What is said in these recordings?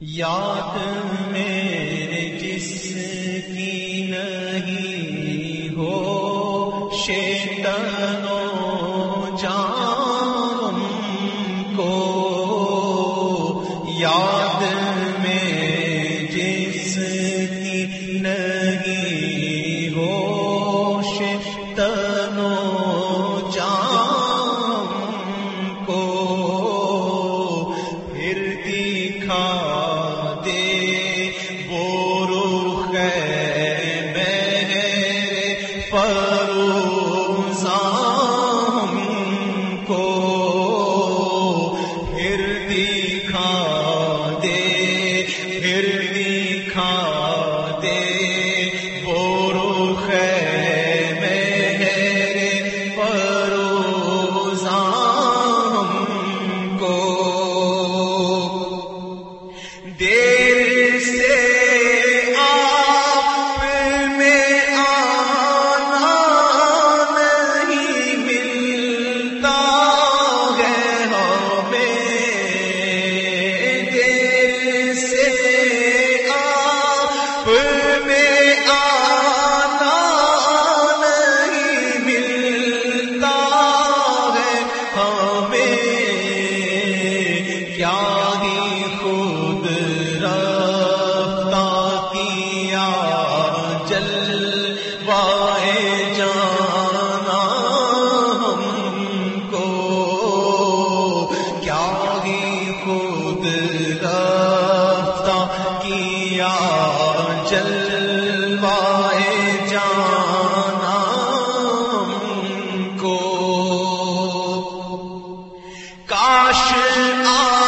یاد میرے جس کی نظر کاش آ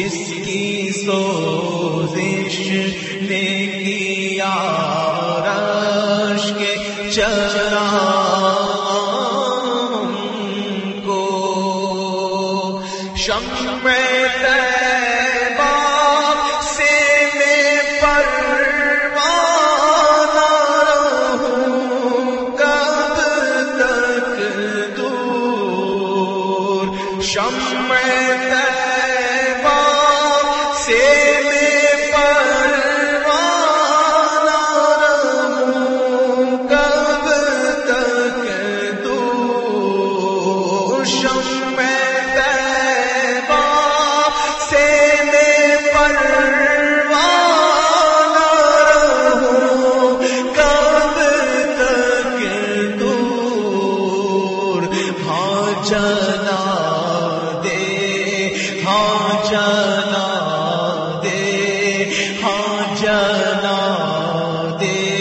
حدیث چلا دے ہاں چلا دے ہاں چلا دے۔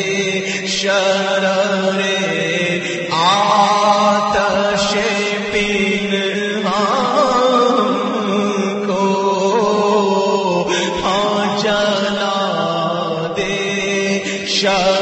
شر آتش پین ہاں کو ہاں چلا دے شر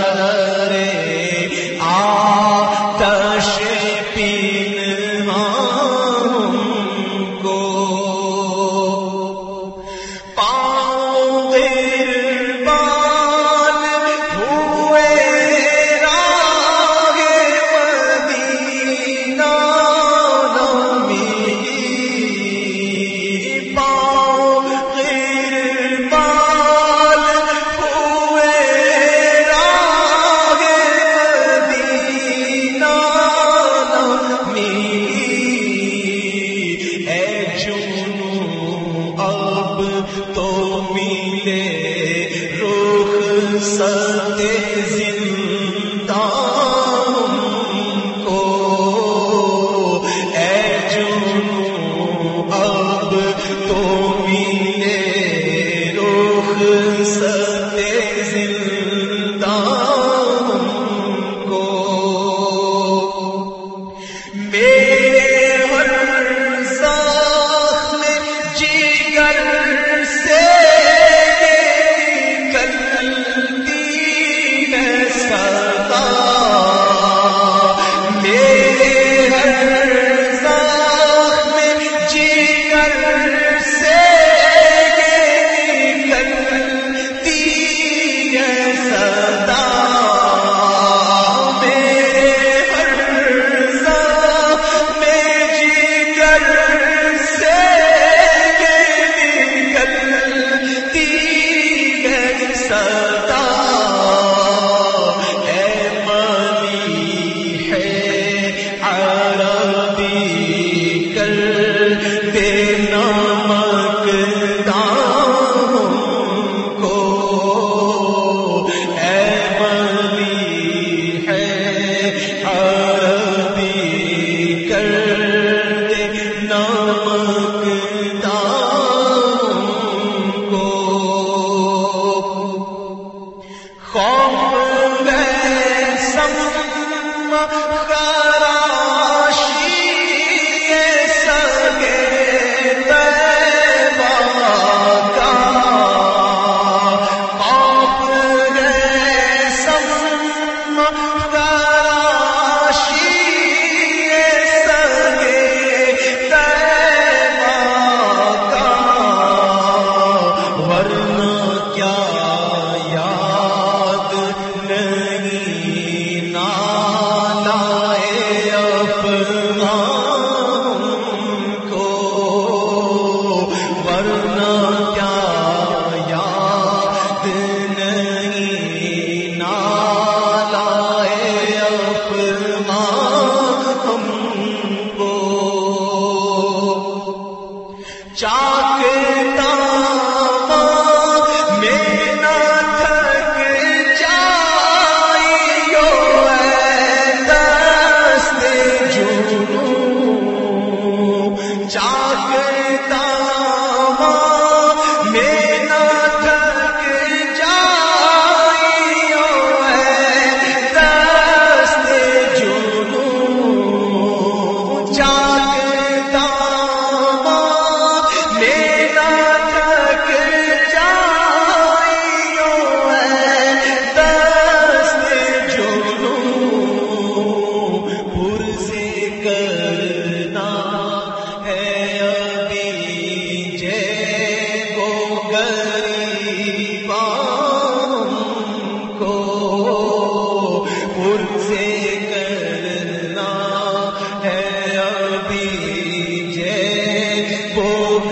چاک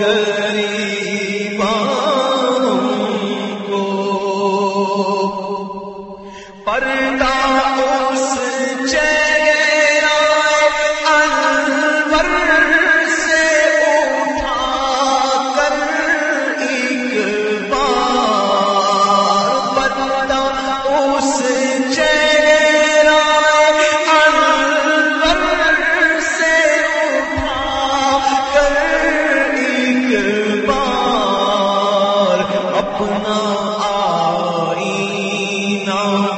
ہے۔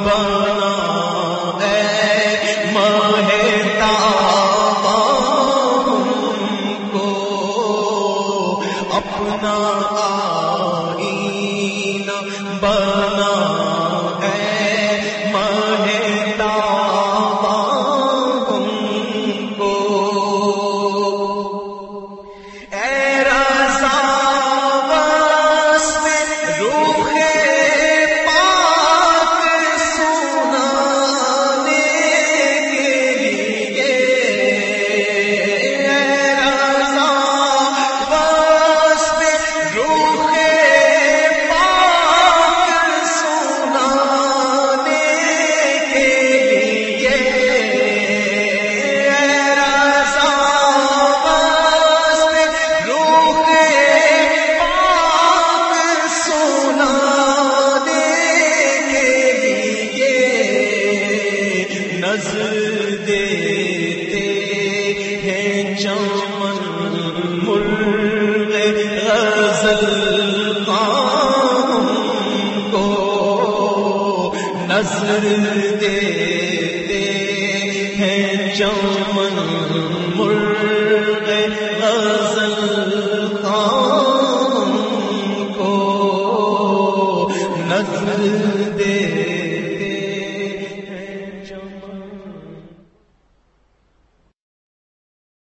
بابا نظر